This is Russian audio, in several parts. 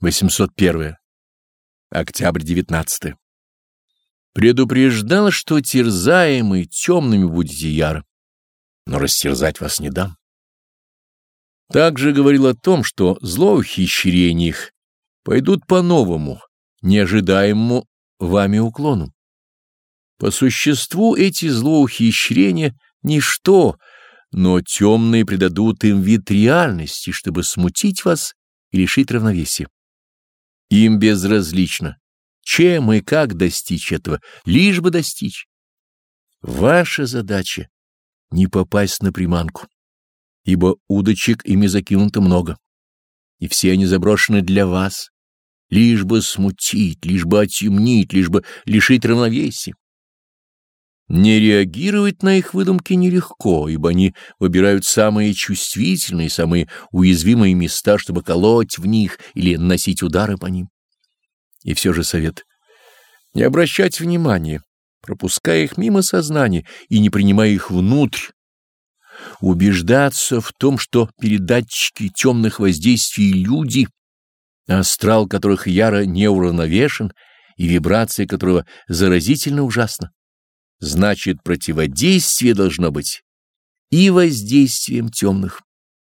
801. Октябрь 19. Предупреждал, что терзаемый темными будете яро, но растерзать вас не дам. Также говорил о том, что злоухищрения их пойдут по новому, неожидаемому вами уклону. По существу эти злоухищрения — ничто, но темные придадут им вид реальности, чтобы смутить вас и лишить равновесия. Им безразлично, чем и как достичь этого, лишь бы достичь. Ваша задача — не попасть на приманку, ибо удочек ими закинуто много, и все они заброшены для вас, лишь бы смутить, лишь бы отемнить, лишь бы лишить равновесия. Не реагировать на их выдумки нелегко, ибо они выбирают самые чувствительные, самые уязвимые места, чтобы колоть в них или наносить удары по ним. И все же совет — не обращать внимания, пропуская их мимо сознания и не принимая их внутрь, убеждаться в том, что передатчики темных воздействий люди, астрал которых яро неуравновешен и вибрация которого заразительно ужасна. Значит, противодействие должно быть и воздействием темных,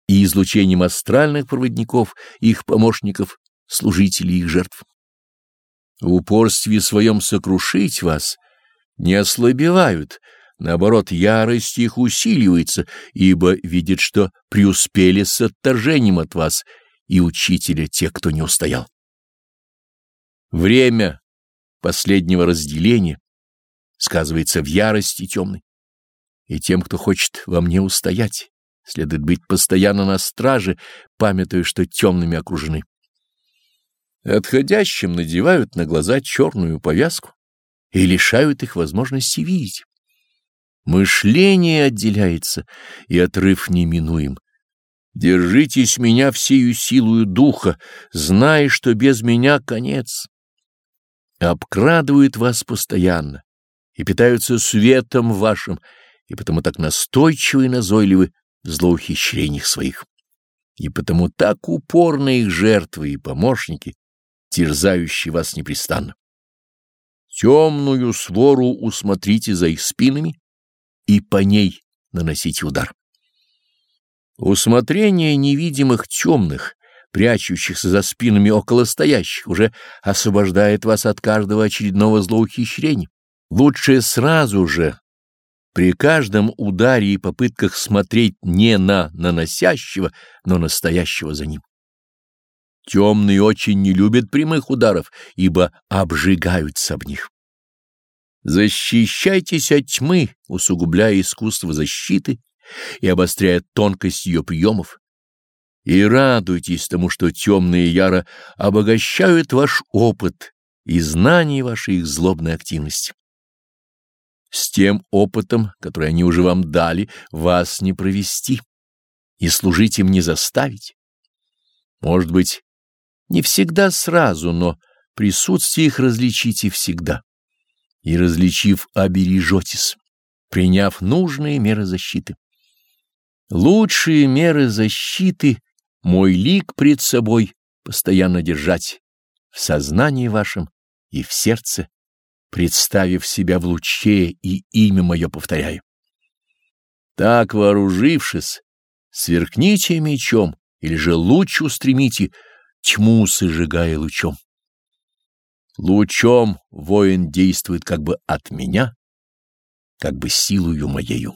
и излучением астральных проводников, их помощников, служителей их жертв. В упорстве своем сокрушить вас не ослабевают, наоборот, ярость их усиливается, ибо видят, что преуспели с отторжением от вас и учителя те, кто не устоял. Время последнего разделения сказывается в ярости темной. И тем, кто хочет во мне устоять, следует быть постоянно на страже, памятуя, что темными окружены. Отходящим надевают на глаза черную повязку и лишают их возможности видеть. Мышление отделяется, и отрыв неминуем. Держитесь меня всею силою духа, зная, что без меня конец. Обкрадывают вас постоянно, и питаются светом вашим, и потому так настойчивы и назойливы в злоухищрениях своих. И потому так упорны их жертвы и помощники, терзающие вас непрестанно. Темную свору усмотрите за их спинами и по ней наносите удар. Усмотрение невидимых темных, прячущихся за спинами около стоящих, уже освобождает вас от каждого очередного злоухищрения. Лучше сразу же, при каждом ударе и попытках смотреть не на наносящего, но настоящего за ним. Темные очень не любят прямых ударов, ибо обжигаются об них. Защищайтесь от тьмы, усугубляя искусство защиты и обостряя тонкость ее приемов. И радуйтесь тому, что темные яро обогащают ваш опыт и знания вашей их злобной активности. С тем опытом, который они уже вам дали, вас не провести и служить им не заставить. Может быть, не всегда сразу, но присутствие их различите всегда. И, различив, обережетесь, приняв нужные меры защиты. Лучшие меры защиты — мой лик пред собой постоянно держать в сознании вашем и в сердце представив себя в луче и имя мое повторяю. Так, вооружившись, сверкните мечом или же луч устремите, тьму сожигая лучом. Лучом воин действует как бы от меня, как бы силою моею.